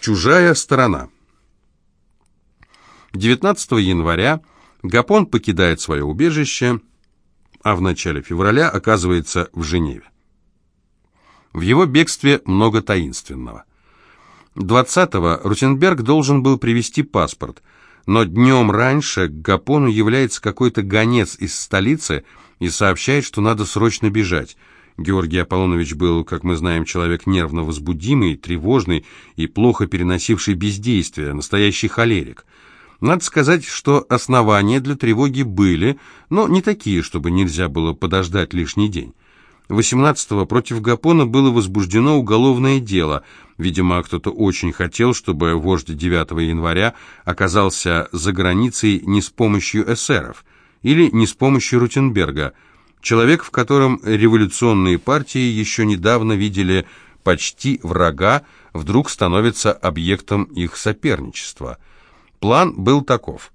Чужая сторона. 19 января Гапон покидает свое убежище, а в начале февраля оказывается в Женеве. В его бегстве много таинственного. 20-го Рутенберг должен был привезти паспорт, но днем раньше к Гапону является какой-то гонец из столицы и сообщает, что надо срочно бежать. Георгий Аполлонович был, как мы знаем, человек нервно возбудимый, тревожный и плохо переносивший бездействие, настоящий холерик. Надо сказать, что основания для тревоги были, но не такие, чтобы нельзя было подождать лишний день. 18-го против Гапона было возбуждено уголовное дело. Видимо, кто-то очень хотел, чтобы вождь 9 января оказался за границей не с помощью эсеров или не с помощью Рутенберга. Человек, в котором революционные партии еще недавно видели почти врага, вдруг становится объектом их соперничества. План был таков.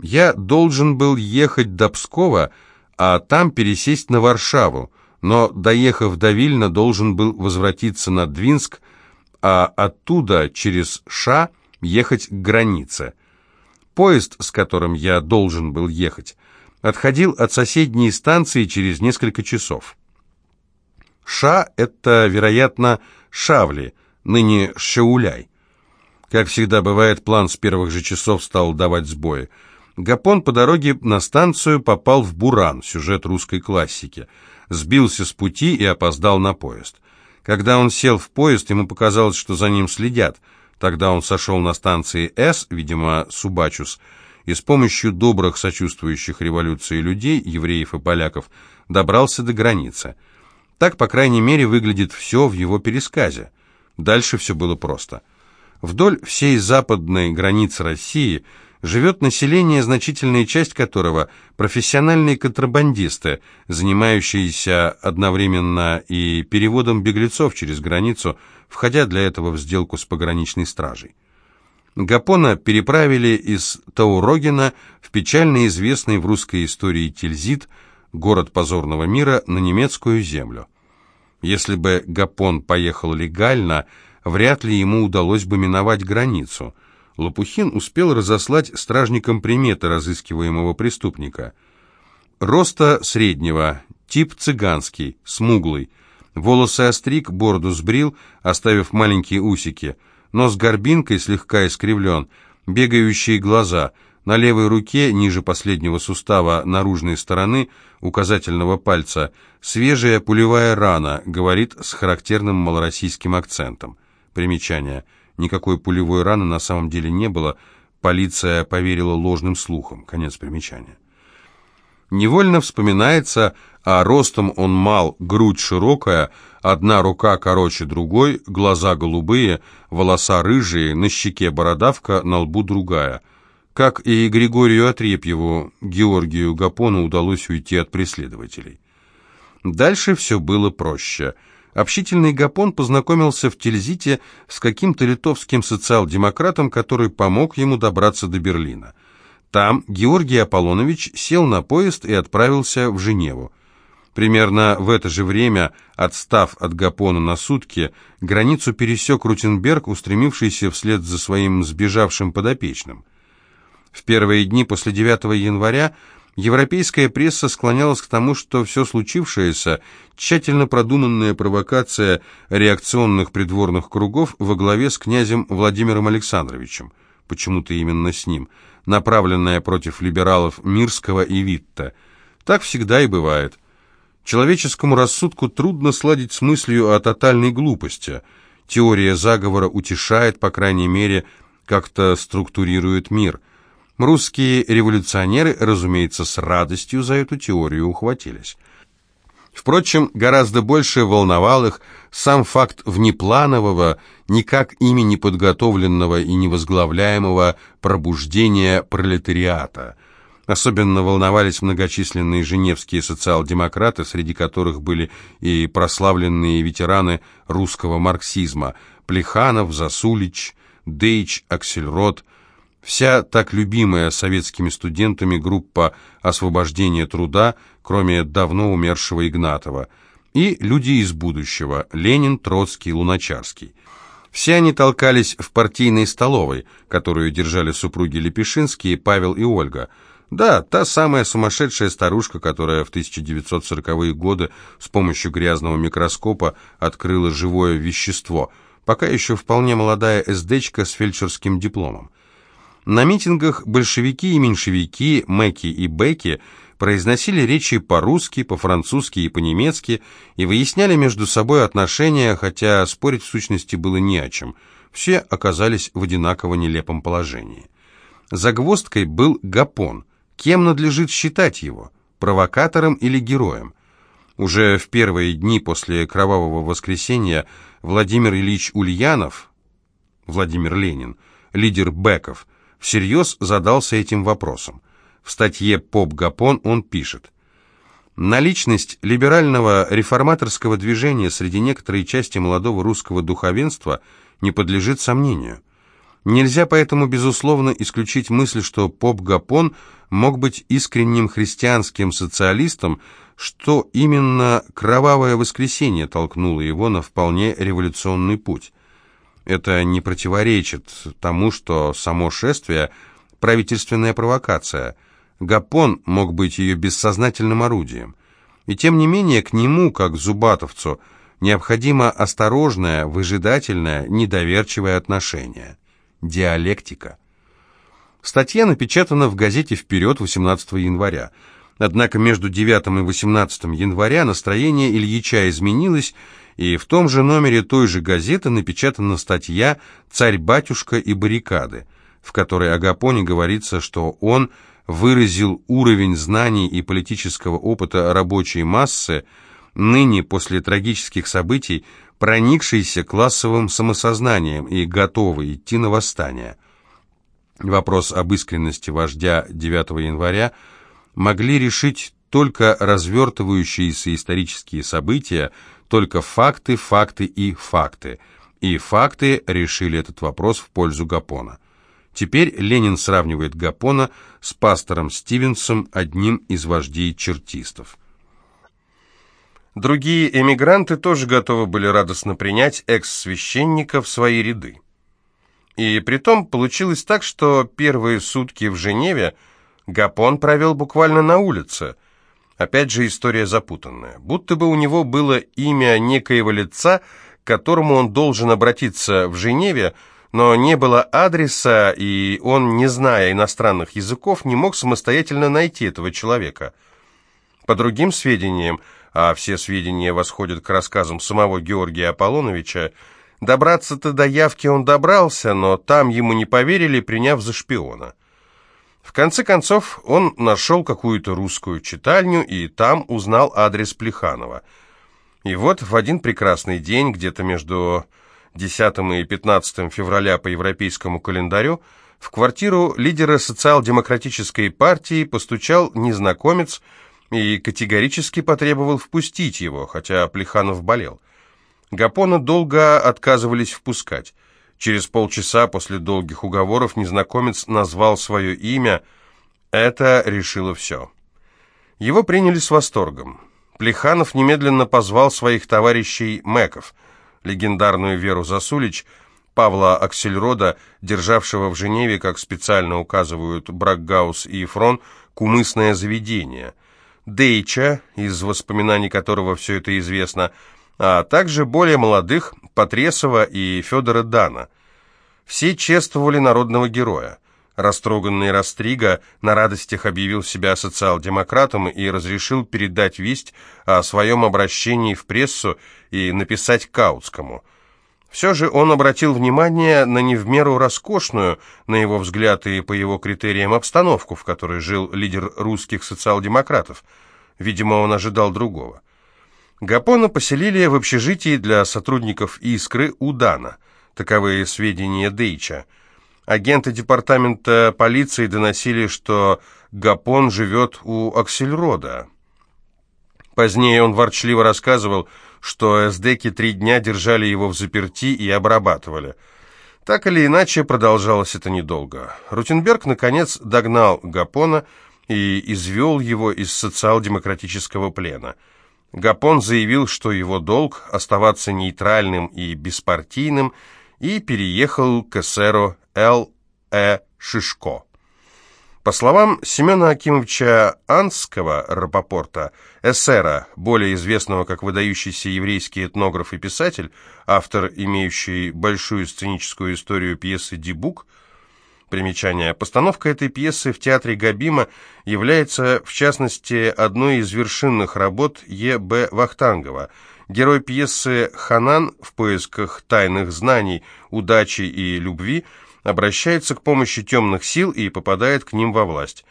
Я должен был ехать до Пскова, а там пересесть на Варшаву, но, доехав до Вильна, должен был возвратиться на Двинск, а оттуда через Ша ехать к границе. Поезд, с которым я должен был ехать, отходил от соседней станции через несколько часов. Ша — это, вероятно, Шавли, ныне Шауляй. Как всегда бывает, план с первых же часов стал давать сбои. Гапон по дороге на станцию попал в Буран, сюжет русской классики — сбился с пути и опоздал на поезд. Когда он сел в поезд, ему показалось, что за ним следят. Тогда он сошел на станции С, видимо, Субачус, и с помощью добрых, сочувствующих революции людей, евреев и поляков, добрался до границы. Так, по крайней мере, выглядит все в его пересказе. Дальше все было просто. Вдоль всей западной границы России – живет население, значительная часть которого – профессиональные контрабандисты, занимающиеся одновременно и переводом беглецов через границу, входя для этого в сделку с пограничной стражей. Гапона переправили из Таурогина в печально известный в русской истории Тильзит, город позорного мира, на немецкую землю. Если бы Гапон поехал легально, вряд ли ему удалось бы миновать границу – Лопухин успел разослать стражникам приметы разыскиваемого преступника. Роста среднего, тип цыганский, смуглый. Волосы остриг, бороду сбрил, оставив маленькие усики. Нос горбинкой слегка искривлен, бегающие глаза. На левой руке, ниже последнего сустава наружной стороны указательного пальца, свежая пулевая рана, говорит с характерным малороссийским акцентом. Примечание – Никакой пулевой раны на самом деле не было, полиция поверила ложным слухам. Конец примечания. Невольно вспоминается, а ростом он мал, грудь широкая, одна рука короче другой, глаза голубые, волоса рыжие, на щеке бородавка, на лбу другая. Как и Григорию Отрепьеву, Георгию Гапону удалось уйти от преследователей. Дальше все было проще – Общительный Гапон познакомился в Тильзите с каким-то литовским социал-демократом, который помог ему добраться до Берлина. Там Георгий Аполлонович сел на поезд и отправился в Женеву. Примерно в это же время, отстав от Гапона на сутки, границу пересек Рутенберг, устремившийся вслед за своим сбежавшим подопечным. В первые дни после 9 января Европейская пресса склонялась к тому, что все случившееся – тщательно продуманная провокация реакционных придворных кругов во главе с князем Владимиром Александровичем, почему-то именно с ним, направленная против либералов Мирского и Витта. Так всегда и бывает. Человеческому рассудку трудно сладить с мыслью о тотальной глупости. Теория заговора утешает, по крайней мере, как-то структурирует мир – Русские революционеры, разумеется, с радостью за эту теорию ухватились. Впрочем, гораздо больше волновал их сам факт внепланового, никак ими не подготовленного и невозглавляемого пробуждения пролетариата. Особенно волновались многочисленные женевские социал-демократы, среди которых были и прославленные ветераны русского марксизма Плеханов, Засулич, Дейч, Аксельрод – Вся так любимая советскими студентами группа освобождения труда, кроме давно умершего Игнатова, и люди из будущего – Ленин, Троцкий, Луначарский. Все они толкались в партийной столовой, которую держали супруги Лепешинские, Павел и Ольга. Да, та самая сумасшедшая старушка, которая в 1940-е годы с помощью грязного микроскопа открыла живое вещество, пока еще вполне молодая эсдечка с фельдшерским дипломом. На митингах большевики и меньшевики, Мэки и Беки произносили речи по-русски, по-французски и по-немецки и выясняли между собой отношения, хотя спорить в сущности было не о чем. Все оказались в одинаково нелепом положении. Загвоздкой был Гапон. Кем надлежит считать его? Провокатором или героем? Уже в первые дни после Кровавого воскресенья Владимир Ильич Ульянов, Владимир Ленин, лидер Беков, всерьез задался этим вопросом. В статье «Поп Гапон» он пишет, Наличность либерального реформаторского движения среди некоторой части молодого русского духовенства не подлежит сомнению. Нельзя поэтому, безусловно, исключить мысль, что поп Гапон мог быть искренним христианским социалистом, что именно кровавое воскресенье толкнуло его на вполне революционный путь. Это не противоречит тому, что само шествие – правительственная провокация – Гапон мог быть ее бессознательным орудием. И тем не менее к нему, как зубатовцу, необходимо осторожное, выжидательное, недоверчивое отношение. Диалектика. Статья напечатана в газете «Вперед» 18 января. Однако между 9 и 18 января настроение Ильича изменилось, и в том же номере той же газеты напечатана статья «Царь-батюшка и баррикады», в которой о говорится, что он – выразил уровень знаний и политического опыта рабочей массы, ныне после трагических событий, проникшейся классовым самосознанием и готовый идти на восстание. Вопрос об искренности вождя 9 января могли решить только развертывающиеся исторические события, только факты, факты и факты. И факты решили этот вопрос в пользу Гапона. Теперь Ленин сравнивает Гапона с пастором Стивенсом, одним из вождей чертистов. Другие эмигранты тоже готовы были радостно принять экс-священника в свои ряды. И притом получилось так, что первые сутки в Женеве Гапон провел буквально на улице. Опять же история запутанная. Будто бы у него было имя некоего лица, к которому он должен обратиться в Женеве, но не было адреса, и он, не зная иностранных языков, не мог самостоятельно найти этого человека. По другим сведениям, а все сведения восходят к рассказам самого Георгия Аполлоновича, добраться-то до явки он добрался, но там ему не поверили, приняв за шпиона. В конце концов, он нашел какую-то русскую читальню и там узнал адрес Плеханова. И вот в один прекрасный день, где-то между 10 и 15 февраля по европейскому календарю, в квартиру лидера социал-демократической партии постучал незнакомец и категорически потребовал впустить его, хотя Плеханов болел. Гапона долго отказывались впускать. Через полчаса после долгих уговоров незнакомец назвал свое имя. Это решило все. Его приняли с восторгом. Плеханов немедленно позвал своих товарищей Мэков – легендарную Веру Засулич, Павла Аксельрода, державшего в Женеве, как специально указывают Бракгаус и Ефрон, кумысное заведение, Дейча, из воспоминаний которого все это известно, а также более молодых Потресова и Федора Дана. Все чествовали народного героя. Растроганный Растрига на радостях объявил себя социал-демократом и разрешил передать весть о своем обращении в прессу и написать Каутскому. Все же он обратил внимание на не в меру роскошную, на его взгляд и по его критериям, обстановку, в которой жил лидер русских социал-демократов. Видимо, он ожидал другого. Гапона поселили в общежитии для сотрудников «Искры» Удана. Таковые сведения Дейча – Агенты департамента полиции доносили, что Гапон живет у Аксельрода. Позднее он ворчливо рассказывал, что эсдеки три дня держали его в заперти и обрабатывали. Так или иначе, продолжалось это недолго. Рутенберг, наконец, догнал Гапона и извел его из социал-демократического плена. Гапон заявил, что его долг – оставаться нейтральным и беспартийным – и переехал к эсеру Л. Э. Шишко. По словам Семена Акимовича Анского, Рапопорта, эсера, более известного как выдающийся еврейский этнограф и писатель, автор, имеющий большую сценическую историю пьесы «Дибук», Примечание. Постановка этой пьесы в театре Габима является, в частности, одной из вершинных работ Е. Б. Вахтангова. Герой пьесы Ханан в поисках тайных знаний, удачи и любви – обращается к помощи темных сил и попадает к ним во власть.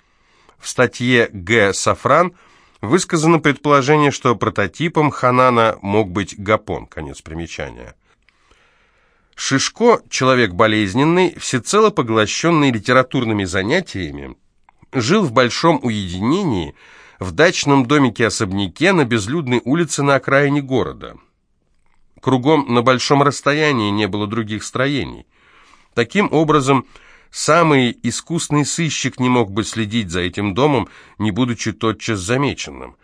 В статье Г. Сафран высказано предположение, что прототипом Ханана мог быть Гапон. Конец примечания. Шишко, человек болезненный, всецело поглощенный литературными занятиями, жил в большом уединении в дачном домике-особняке на безлюдной улице на окраине города. Кругом на большом расстоянии не было других строений. Таким образом, самый искусный сыщик не мог бы следить за этим домом, не будучи тотчас замеченным.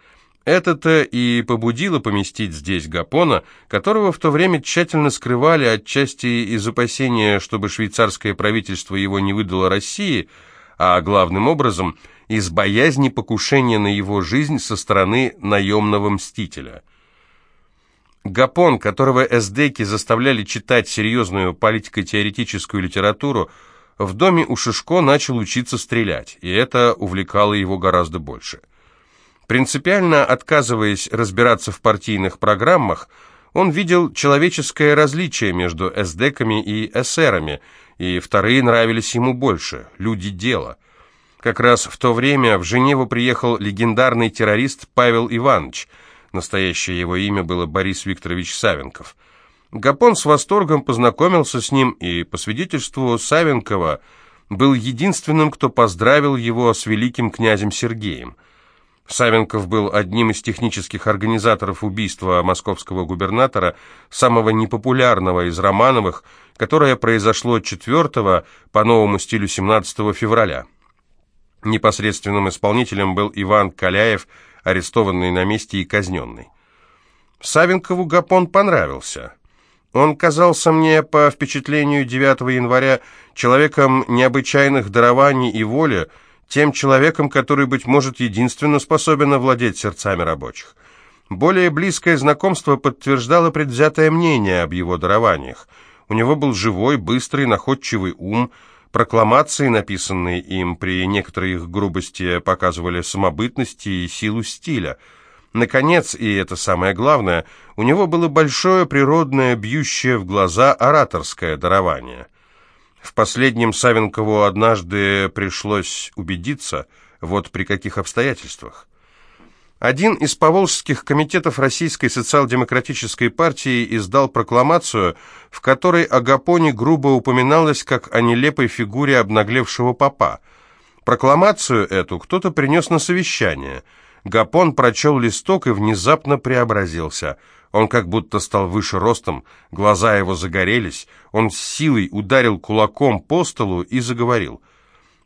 Это-то и побудило поместить здесь Гапона, которого в то время тщательно скрывали отчасти из опасения, чтобы швейцарское правительство его не выдало России, а главным образом из боязни покушения на его жизнь со стороны наемного мстителя – Гапон, которого эсдеки заставляли читать серьезную политико-теоретическую литературу, в доме у Шишко начал учиться стрелять, и это увлекало его гораздо больше. Принципиально отказываясь разбираться в партийных программах, он видел человеческое различие между эсдеками и эсерами, и вторые нравились ему больше, люди дела. Как раз в то время в Женеву приехал легендарный террорист Павел Иванович – Настоящее его имя было Борис Викторович Савенков. Гапон с восторгом познакомился с ним и, по свидетельству Савенкова, был единственным, кто поздравил его с великим князем Сергеем. Савенков был одним из технических организаторов убийства московского губернатора, самого непопулярного из Романовых, которое произошло 4 по новому стилю 17 февраля. Непосредственным исполнителем был Иван Каляев – арестованный на месте и казненный. Савенкову Гапон понравился. Он казался мне, по впечатлению 9 января, человеком необычайных дарований и воли, тем человеком, который, быть может, единственно способен овладеть сердцами рабочих. Более близкое знакомство подтверждало предвзятое мнение об его дарованиях. У него был живой, быстрый, находчивый ум, Прокламации, написанные им при некоторой их грубости, показывали самобытность и силу стиля. Наконец, и это самое главное, у него было большое природное, бьющее в глаза ораторское дарование. В последнем Савенкову однажды пришлось убедиться, вот при каких обстоятельствах. Один из поволжских комитетов Российской социал-демократической партии издал прокламацию, в которой о Гапоне грубо упоминалось как о нелепой фигуре обнаглевшего папа. Прокламацию эту кто-то принес на совещание. Гапон прочел листок и внезапно преобразился. Он как будто стал выше ростом, глаза его загорелись, он с силой ударил кулаком по столу и заговорил.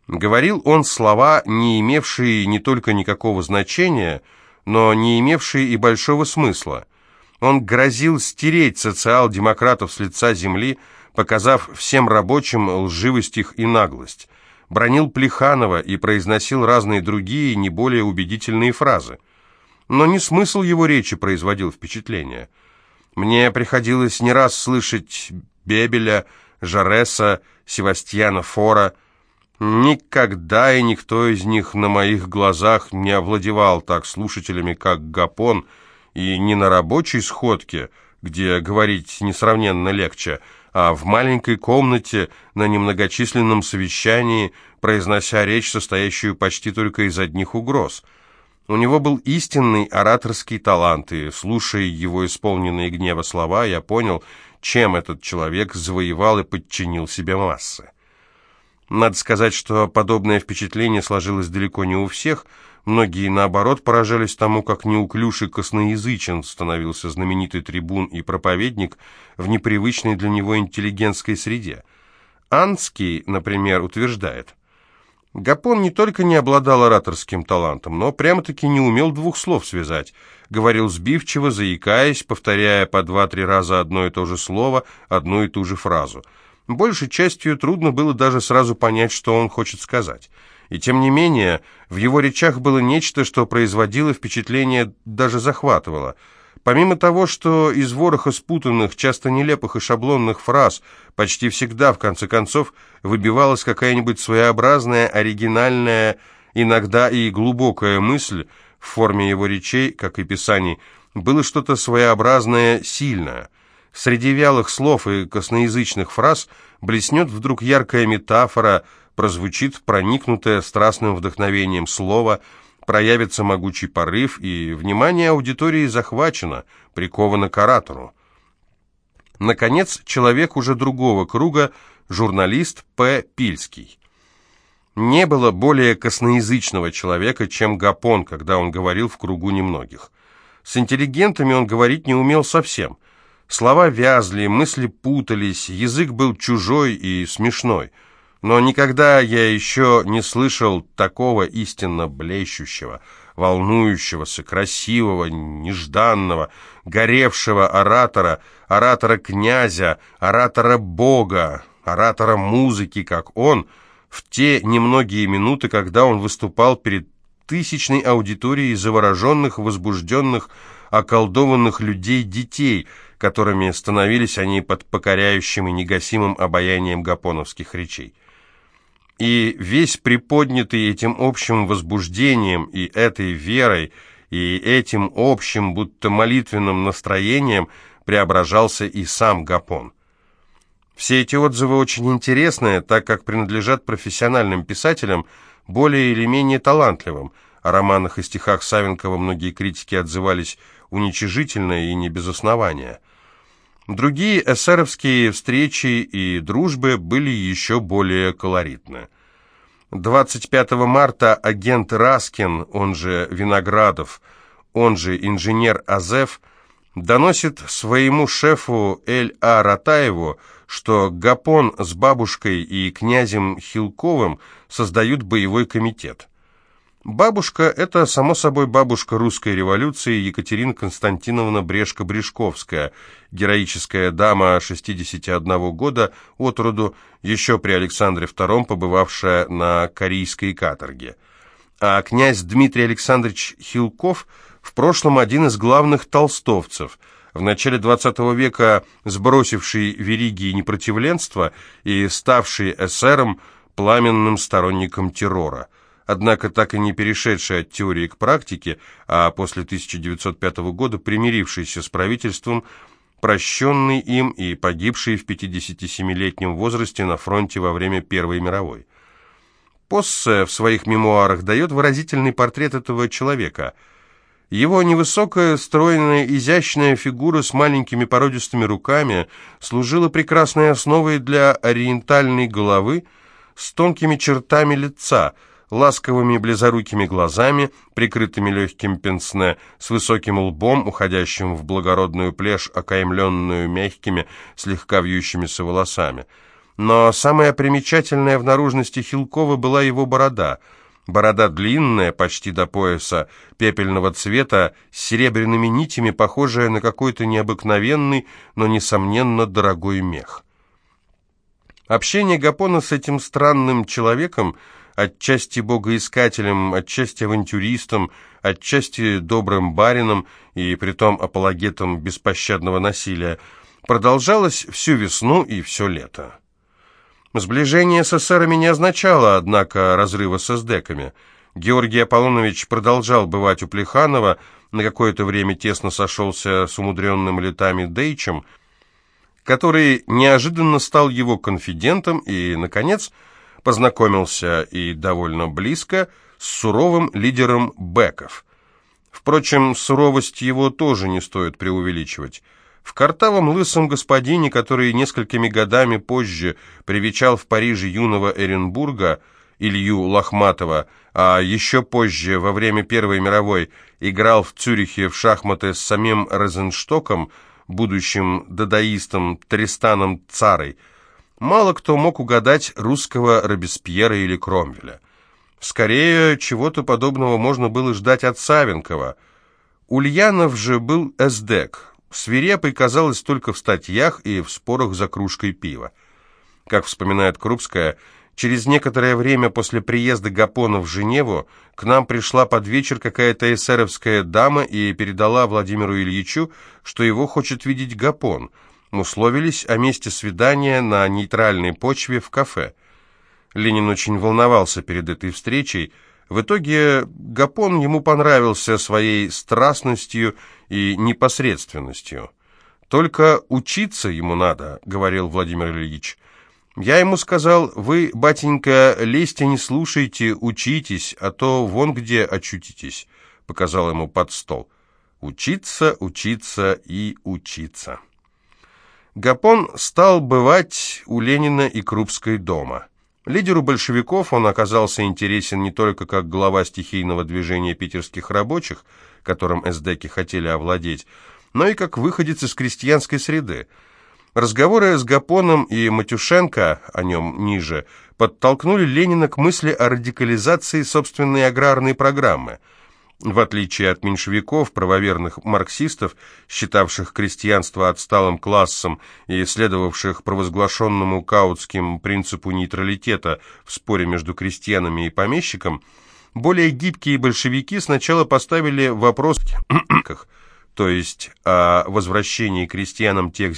Говорил он слова, не имевшие не только никакого значения, но не имевшие и большого смысла. Он грозил стереть социал-демократов с лица земли, показав всем рабочим лживость их и наглость. Бронил Плеханова и произносил разные другие, не более убедительные фразы. Но не смысл его речи производил впечатление. Мне приходилось не раз слышать Бебеля, Жареса, Севастьяна Фора, Никогда и никто из них на моих глазах не овладевал так слушателями, как Гапон, и не на рабочей сходке, где говорить несравненно легче, а в маленькой комнате на немногочисленном совещании, произнося речь, состоящую почти только из одних угроз. У него был истинный ораторский талант, и, слушая его исполненные гнева слова, я понял, чем этот человек завоевал и подчинил себе массы. Надо сказать, что подобное впечатление сложилось далеко не у всех. Многие, наоборот, поражались тому, как неуклюж и косноязычен становился знаменитый трибун и проповедник в непривычной для него интеллигентской среде. Анский, например, утверждает, Гапон не только не обладал ораторским талантом, но прямо-таки не умел двух слов связать. Говорил сбивчиво, заикаясь, повторяя по два-три раза одно и то же слово, одну и ту же фразу. Большей частью трудно было даже сразу понять, что он хочет сказать. И тем не менее, в его речах было нечто, что производило впечатление, даже захватывало – Помимо того, что из вороха спутанных, часто нелепых и шаблонных фраз почти всегда, в конце концов, выбивалась какая-нибудь своеобразная, оригинальная, иногда и глубокая мысль, в форме его речей, как и писаний, было что-то своеобразное, сильное. Среди вялых слов и косноязычных фраз блеснет вдруг яркая метафора, прозвучит проникнутое страстным вдохновением слово – проявится могучий порыв, и внимание аудитории захвачено, приковано к оратору. Наконец, человек уже другого круга, журналист П. Пильский. Не было более косноязычного человека, чем Гапон, когда он говорил в кругу немногих. С интеллигентами он говорить не умел совсем. Слова вязли, мысли путались, язык был чужой и смешной – но никогда я еще не слышал такого истинно блещущего, волнующегося, красивого, нежданного, горевшего оратора, оратора-князя, оратора-бога, оратора музыки, как он, в те немногие минуты, когда он выступал перед тысячной аудиторией завороженных, возбужденных, околдованных людей-детей, которыми становились они под покоряющим и негасимым обаянием гапоновских речей. И весь приподнятый этим общим возбуждением и этой верой, и этим общим, будто молитвенным настроением преображался и сам Гапон. Все эти отзывы очень интересные, так как принадлежат профессиональным писателям, более или менее талантливым. О романах и стихах Савенкова многие критики отзывались уничижительно и не без основания. Другие эсеровские встречи и дружбы были еще более колоритны. 25 марта агент Раскин, он же Виноградов, он же инженер Азеф, доносит своему шефу Эль-А Ратаеву, что Гапон с бабушкой и князем Хилковым создают боевой комитет. Бабушка – это, само собой, бабушка русской революции Екатерина Константиновна Брешко-Брешковская, героическая дама 61 года от роду, еще при Александре II побывавшая на корейской каторге. А князь Дмитрий Александрович Хилков в прошлом один из главных толстовцев, в начале XX века сбросивший вериги непротивленства и ставший эсером пламенным сторонником террора – однако так и не перешедший от теории к практике, а после 1905 года примирившийся с правительством, прощенный им и погибший в 57-летнем возрасте на фронте во время Первой мировой. Поссе в своих мемуарах дает выразительный портрет этого человека. Его невысокая, стройная, изящная фигура с маленькими породистыми руками служила прекрасной основой для ориентальной головы с тонкими чертами лица – ласковыми близорукими глазами, прикрытыми легким пенсне, с высоким лбом, уходящим в благородную плешь, окаймленную мягкими, слегка вьющимися волосами. Но самое примечательное в наружности Хилкова была его борода. Борода длинная, почти до пояса, пепельного цвета, с серебряными нитями, похожая на какой-то необыкновенный, но, несомненно, дорогой мех. Общение Гапона с этим странным человеком – отчасти богоискателем, отчасти авантюристом, отчасти добрым барином и притом апологетом беспощадного насилия, продолжалось всю весну и все лето. Сближение с эсерами не означало, однако, разрыва с эсдеками. Георгий Аполлонович продолжал бывать у Плеханова, на какое-то время тесно сошелся с умудренным летами Дейчем, который неожиданно стал его конфидентом и, наконец, познакомился и довольно близко с суровым лидером Беков. Впрочем, суровость его тоже не стоит преувеличивать. В картавом лысом господине, который несколькими годами позже привечал в Париже юного Эренбурга, Илью Лохматова, а еще позже, во время Первой мировой, играл в Цюрихе в шахматы с самим Розенштоком, будущим дадаистом Тристаном Царой – Мало кто мог угадать русского Робеспьера или Кромвеля. Скорее, чего-то подобного можно было ждать от Савенкова. Ульянов же был эсдек, свирепый, казалось, только в статьях и в спорах за кружкой пива. Как вспоминает Крупская, через некоторое время после приезда Гапона в Женеву к нам пришла под вечер какая-то эсеровская дама и передала Владимиру Ильичу, что его хочет видеть Гапон. Условились о месте свидания на нейтральной почве в кафе. Ленин очень волновался перед этой встречей. В итоге Гапон ему понравился своей страстностью и непосредственностью. «Только учиться ему надо», — говорил Владимир Ильич. «Я ему сказал, вы, батенька, лезьте не слушайте, учитесь, а то вон где очутитесь», — показал ему под стол. «Учиться, учиться и учиться». Гапон стал бывать у Ленина и Крупской дома. Лидеру большевиков он оказался интересен не только как глава стихийного движения питерских рабочих, которым эсдеки хотели овладеть, но и как выходец из крестьянской среды. Разговоры с Гапоном и Матюшенко, о нем ниже, подтолкнули Ленина к мысли о радикализации собственной аграрной программы – в отличие от меньшевиков, правоверных марксистов, считавших крестьянство отсталым классом и следовавших провозглашенному каутским принципу нейтралитета в споре между крестьянами и помещиком, более гибкие большевики сначала поставили вопрос то есть о возвращении крестьянам тех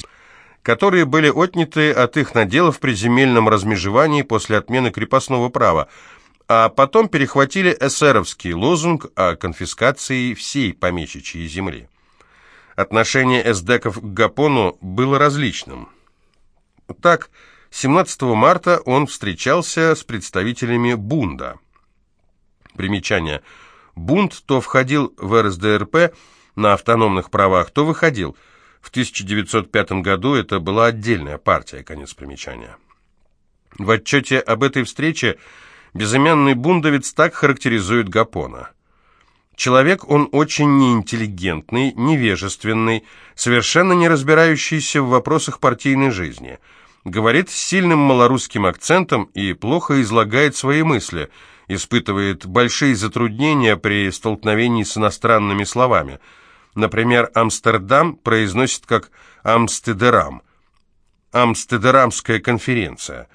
которые были отняты от их наделов при земельном размежевании после отмены крепостного права, а потом перехватили эсеровский лозунг о конфискации всей помещичьей земли. Отношение эсдеков к Гапону было различным. Так, 17 марта он встречался с представителями Бунда. Примечание. Бунд то входил в РСДРП на автономных правах, то выходил. В 1905 году это была отдельная партия, конец примечания. В отчете об этой встрече Безымянный бундовец так характеризует Гапона. Человек он очень неинтеллигентный, невежественный, совершенно не разбирающийся в вопросах партийной жизни. Говорит с сильным малорусским акцентом и плохо излагает свои мысли, испытывает большие затруднения при столкновении с иностранными словами. Например, «Амстердам» произносит как «Амстедерам». «Амстедерамская конференция».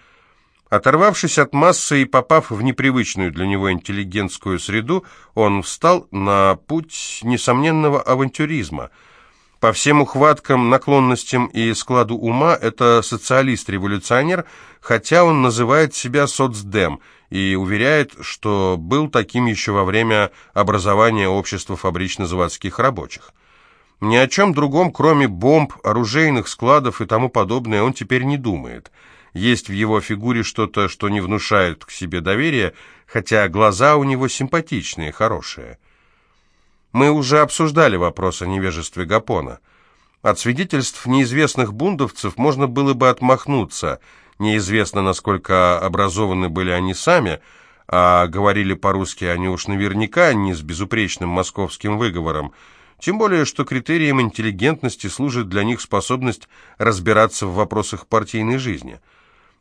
Оторвавшись от массы и попав в непривычную для него интеллигентскую среду, он встал на путь несомненного авантюризма. По всем ухваткам, наклонностям и складу ума это социалист-революционер, хотя он называет себя соцдем и уверяет, что был таким еще во время образования общества фабрично-заводских рабочих. Ни о чем другом, кроме бомб, оружейных складов и тому подобное, он теперь не думает – есть в его фигуре что-то, что не внушает к себе доверия, хотя глаза у него симпатичные, хорошие. Мы уже обсуждали вопрос о невежестве Гапона. От свидетельств неизвестных бундовцев можно было бы отмахнуться. Неизвестно, насколько образованы были они сами, а говорили по-русски они уж наверняка не с безупречным московским выговором, тем более, что критерием интеллигентности служит для них способность разбираться в вопросах партийной жизни –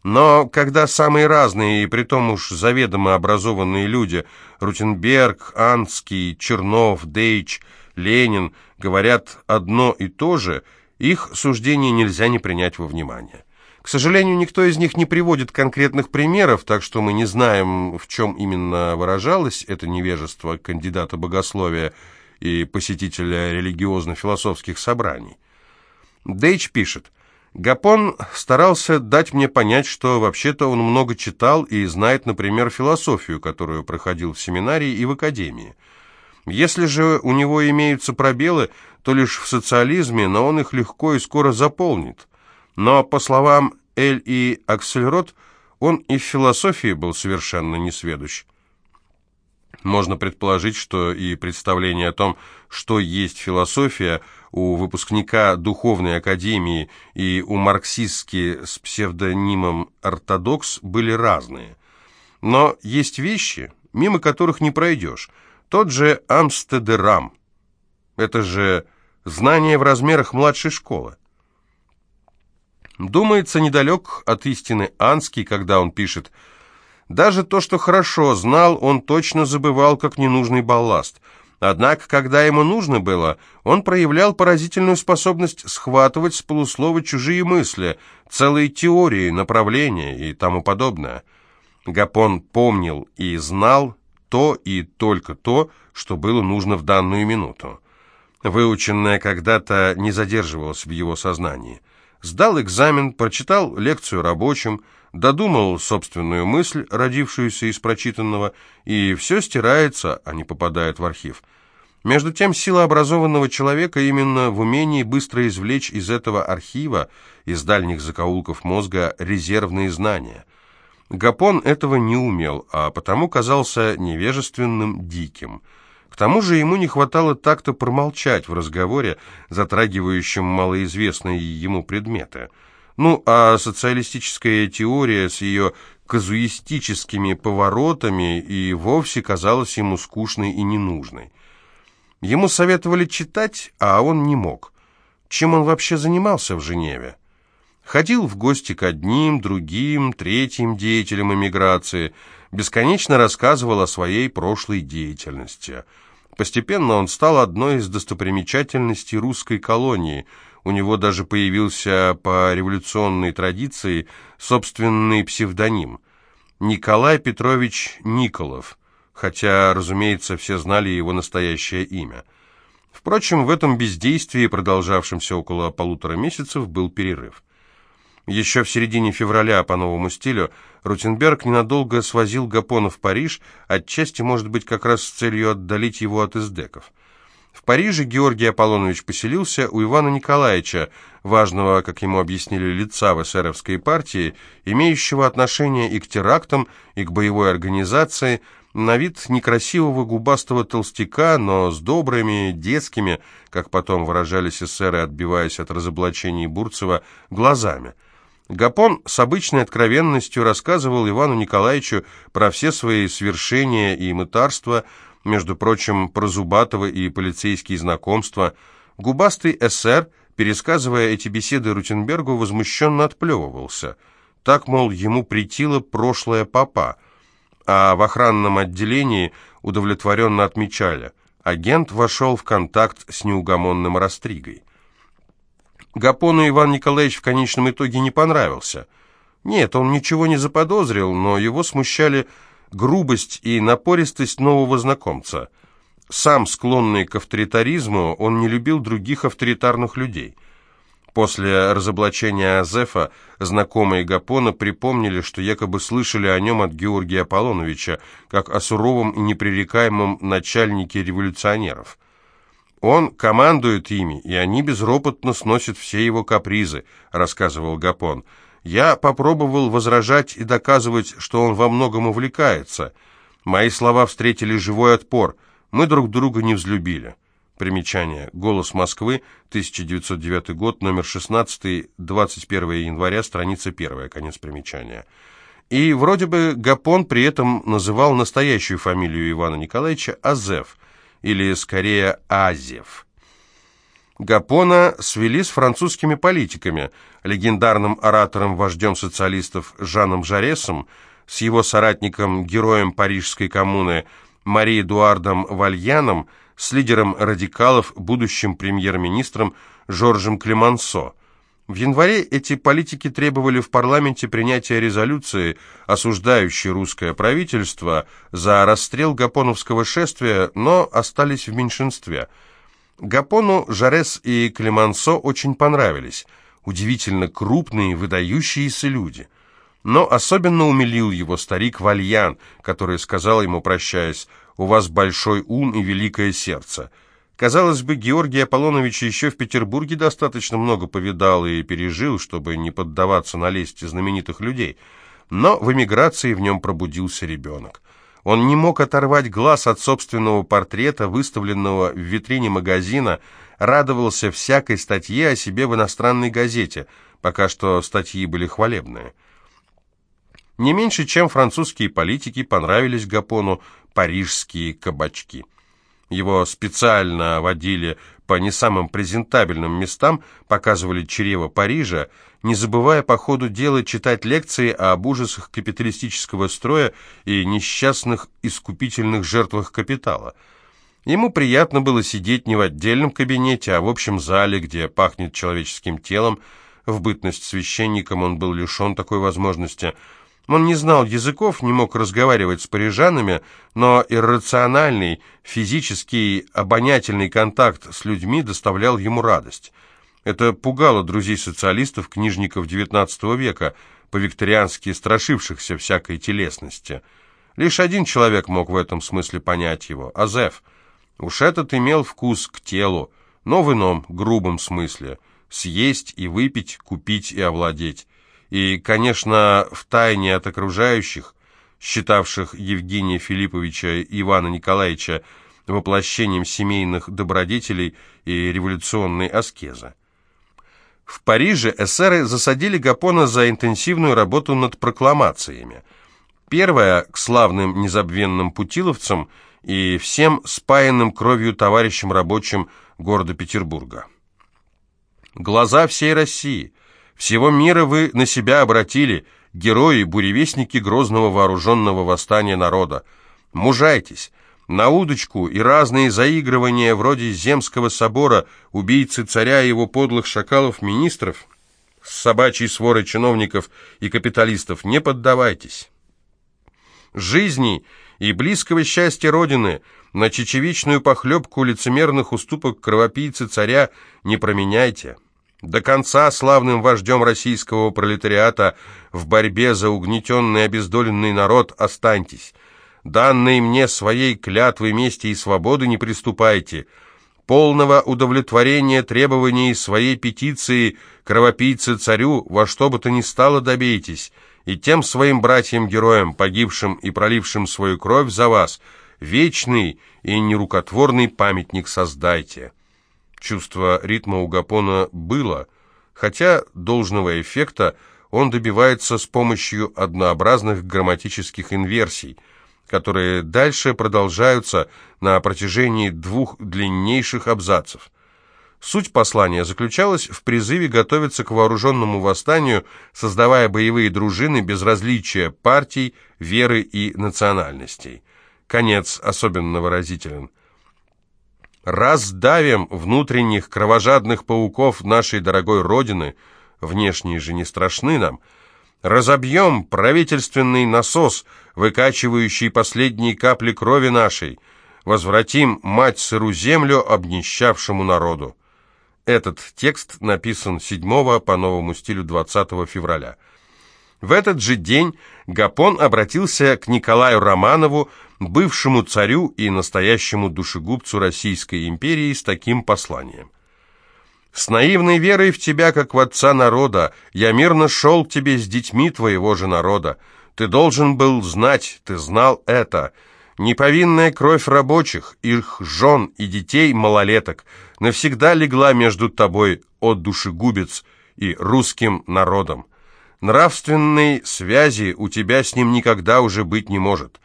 но когда самые разные и притом уж заведомо образованные люди Рутенберг, Анский, Чернов, Дейч, Ленин говорят одно и то же, их суждение нельзя не принять во внимание. К сожалению, никто из них не приводит конкретных примеров, так что мы не знаем, в чем именно выражалось это невежество кандидата богословия и посетителя религиозно-философских собраний. Дейч пишет – Гапон старался дать мне понять, что вообще-то он много читал и знает, например, философию, которую проходил в семинарии и в академии. Если же у него имеются пробелы, то лишь в социализме, но он их легко и скоро заполнит. Но, по словам Эль и Аксельрод, он и в философии был совершенно несведущ. Можно предположить, что и представление о том, что есть философия, у выпускника Духовной Академии и у марксистски с псевдонимом «Ортодокс» были разные. Но есть вещи, мимо которых не пройдешь. Тот же Амстедерам. Это же знание в размерах младшей школы. Думается, недалек от истины Анский, когда он пишет Даже то, что хорошо знал, он точно забывал как ненужный балласт. Однако, когда ему нужно было, он проявлял поразительную способность схватывать с полуслова чужие мысли, целые теории, направления и тому подобное. Гапон помнил и знал то и только то, что было нужно в данную минуту. Выученное когда-то не задерживалось в его сознании. Сдал экзамен, прочитал лекцию рабочим, додумал собственную мысль, родившуюся из прочитанного, и все стирается, а не попадает в архив. Между тем, сила образованного человека именно в умении быстро извлечь из этого архива, из дальних закоулков мозга, резервные знания. Гапон этого не умел, а потому казался невежественным, диким. К тому же ему не хватало так-то промолчать в разговоре, затрагивающем малоизвестные ему предметы – ну, а социалистическая теория с ее казуистическими поворотами и вовсе казалась ему скучной и ненужной. Ему советовали читать, а он не мог. Чем он вообще занимался в Женеве? Ходил в гости к одним, другим, третьим деятелям эмиграции, бесконечно рассказывал о своей прошлой деятельности. Постепенно он стал одной из достопримечательностей русской колонии – у него даже появился по революционной традиции собственный псевдоним – Николай Петрович Николов, хотя, разумеется, все знали его настоящее имя. Впрочем, в этом бездействии, продолжавшемся около полутора месяцев, был перерыв. Еще в середине февраля по новому стилю Рутенберг ненадолго свозил Гапона в Париж, отчасти, может быть, как раз с целью отдалить его от эсдеков. В Париже Георгий Аполлонович поселился у Ивана Николаевича, важного, как ему объяснили, лица в эсеровской партии, имеющего отношение и к терактам, и к боевой организации, на вид некрасивого губастого толстяка, но с добрыми, детскими, как потом выражались эсеры, отбиваясь от разоблачений Бурцева, глазами. Гапон с обычной откровенностью рассказывал Ивану Николаевичу про все свои свершения и мытарства, между прочим, про Зубатова и полицейские знакомства, губастый эсер, пересказывая эти беседы Рутенбергу, возмущенно отплевывался. Так, мол, ему притило прошлое папа, а в охранном отделении удовлетворенно отмечали, агент вошел в контакт с неугомонным Растригой. Гапону Иван Николаевич в конечном итоге не понравился. Нет, он ничего не заподозрил, но его смущали грубость и напористость нового знакомца. Сам склонный к авторитаризму, он не любил других авторитарных людей. После разоблачения Азефа знакомые Гапона припомнили, что якобы слышали о нем от Георгия Аполлоновича, как о суровом и непререкаемом начальнике революционеров. «Он командует ими, и они безропотно сносят все его капризы», — рассказывал Гапон. Я попробовал возражать и доказывать, что он во многом увлекается. Мои слова встретили живой отпор. Мы друг друга не взлюбили. Примечание. «Голос Москвы», 1909 год, номер 16, 21 января, страница 1, конец примечания. И вроде бы Гапон при этом называл настоящую фамилию Ивана Николаевича Азеф, или скорее Азев. Гапона свели с французскими политиками, легендарным оратором-вождем социалистов Жаном Жаресом, с его соратником, героем Парижской коммуны Мари Эдуардом Вальяном, с лидером радикалов, будущим премьер-министром Жоржем Клемансо. В январе эти политики требовали в парламенте принятия резолюции, осуждающей русское правительство за расстрел гапоновского шествия, но остались в меньшинстве – Гапону Жарес и Клемансо очень понравились. Удивительно крупные, выдающиеся люди. Но особенно умилил его старик Вальян, который сказал ему, прощаясь, «У вас большой ум и великое сердце». Казалось бы, Георгий Аполлонович еще в Петербурге достаточно много повидал и пережил, чтобы не поддаваться на лести знаменитых людей. Но в эмиграции в нем пробудился ребенок. Он не мог оторвать глаз от собственного портрета, выставленного в витрине магазина, радовался всякой статье о себе в иностранной газете, пока что статьи были хвалебные. Не меньше, чем французские политики, понравились Гапону парижские кабачки. Его специально водили по не самым презентабельным местам, показывали чрево Парижа, не забывая по ходу дела читать лекции об ужасах капиталистического строя и несчастных искупительных жертвах капитала. Ему приятно было сидеть не в отдельном кабинете, а в общем зале, где пахнет человеческим телом. В бытность священником он был лишен такой возможности – он не знал языков, не мог разговаривать с парижанами, но иррациональный, физический, обонятельный контакт с людьми доставлял ему радость. Это пугало друзей-социалистов, книжников XIX века, по-викториански страшившихся всякой телесности. Лишь один человек мог в этом смысле понять его – Азеф. Уж этот имел вкус к телу, но в ином, грубом смысле – съесть и выпить, купить и овладеть и, конечно, в тайне от окружающих, считавших Евгения Филипповича и Ивана Николаевича воплощением семейных добродетелей и революционной аскезы. В Париже эсеры засадили Гапона за интенсивную работу над прокламациями. Первая к славным незабвенным путиловцам и всем спаянным кровью товарищам рабочим города Петербурга. Глаза всей России, всего мира вы на себя обратили, герои, буревестники грозного вооруженного восстания народа. Мужайтесь, на удочку и разные заигрывания вроде Земского собора, убийцы царя и его подлых шакалов-министров, с собачьей сворой чиновников и капиталистов не поддавайтесь. Жизни и близкого счастья Родины на чечевичную похлебку лицемерных уступок кровопийцы царя не променяйте. До конца славным вождем российского пролетариата в борьбе за угнетенный обездоленный народ останьтесь. Данной мне своей клятвы мести и свободы не приступайте. Полного удовлетворения требований своей петиции кровопийцы царю во что бы то ни стало добейтесь, и тем своим братьям-героям, погибшим и пролившим свою кровь за вас, вечный и нерукотворный памятник создайте». Чувство ритма у Гапона было, хотя должного эффекта он добивается с помощью однообразных грамматических инверсий, которые дальше продолжаются на протяжении двух длиннейших абзацев. Суть послания заключалась в призыве готовиться к вооруженному восстанию, создавая боевые дружины без различия партий, веры и национальностей. Конец особенно выразителен раздавим внутренних кровожадных пауков нашей дорогой Родины, внешние же не страшны нам, разобьем правительственный насос, выкачивающий последние капли крови нашей, возвратим мать сыру землю обнищавшему народу. Этот текст написан 7 по новому стилю 20 февраля. В этот же день Гапон обратился к Николаю Романову, бывшему царю и настоящему душегубцу Российской империи с таким посланием. «С наивной верой в тебя, как в отца народа, я мирно шел к тебе с детьми твоего же народа. Ты должен был знать, ты знал это. Неповинная кровь рабочих, их жен и детей малолеток навсегда легла между тобой, о душегубец, и русским народом. Нравственной связи у тебя с ним никогда уже быть не может.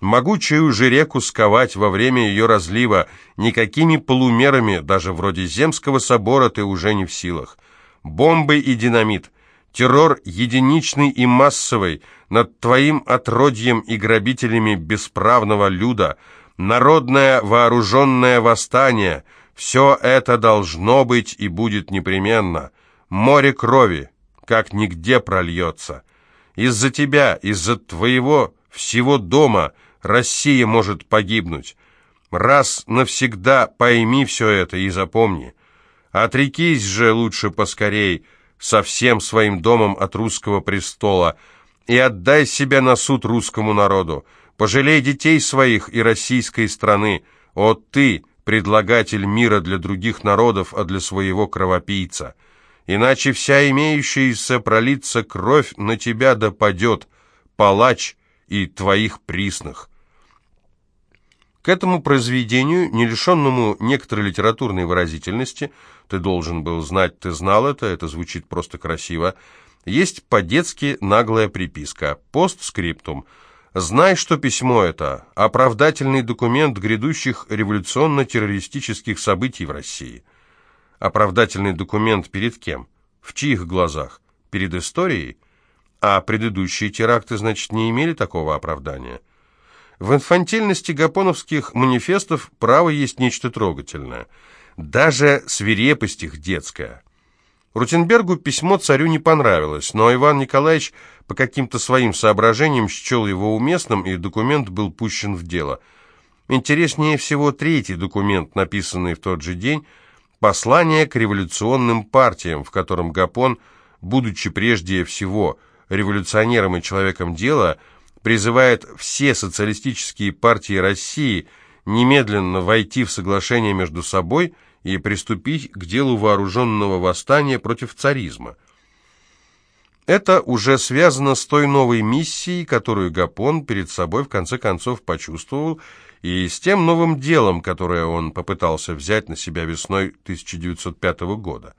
Могучую же реку сковать во время ее разлива никакими полумерами, даже вроде Земского собора, ты уже не в силах. Бомбы и динамит, террор единичный и массовый над твоим отродьем и грабителями бесправного люда, народное вооруженное восстание — все это должно быть и будет непременно. Море крови, как нигде прольется. Из-за тебя, из-за твоего всего дома — Россия может погибнуть. Раз навсегда пойми все это и запомни. Отрекись же лучше поскорей со всем своим домом от русского престола и отдай себя на суд русскому народу. Пожалей детей своих и российской страны. О ты, предлагатель мира для других народов, а для своего кровопийца! Иначе вся имеющаяся пролиться кровь на тебя допадет, палач и твоих присных. К этому произведению, не лишенному некоторой литературной выразительности, ты должен был знать, ты знал это, это звучит просто красиво, есть по-детски наглая приписка «Постскриптум». Знай, что письмо это – оправдательный документ грядущих революционно-террористических событий в России. Оправдательный документ перед кем? В чьих глазах? Перед историей? А предыдущие теракты, значит, не имели такого оправдания? В инфантильности гапоновских манифестов право есть нечто трогательное. Даже свирепость их детская. Рутенбергу письмо царю не понравилось, но Иван Николаевич по каким-то своим соображениям счел его уместным, и документ был пущен в дело. Интереснее всего третий документ, написанный в тот же день, «Послание к революционным партиям», в котором Гапон, будучи прежде всего революционером и человеком дела, призывает все социалистические партии России немедленно войти в соглашение между собой и приступить к делу вооруженного восстания против царизма. Это уже связано с той новой миссией, которую Гапон перед собой в конце концов почувствовал, и с тем новым делом, которое он попытался взять на себя весной 1905 года.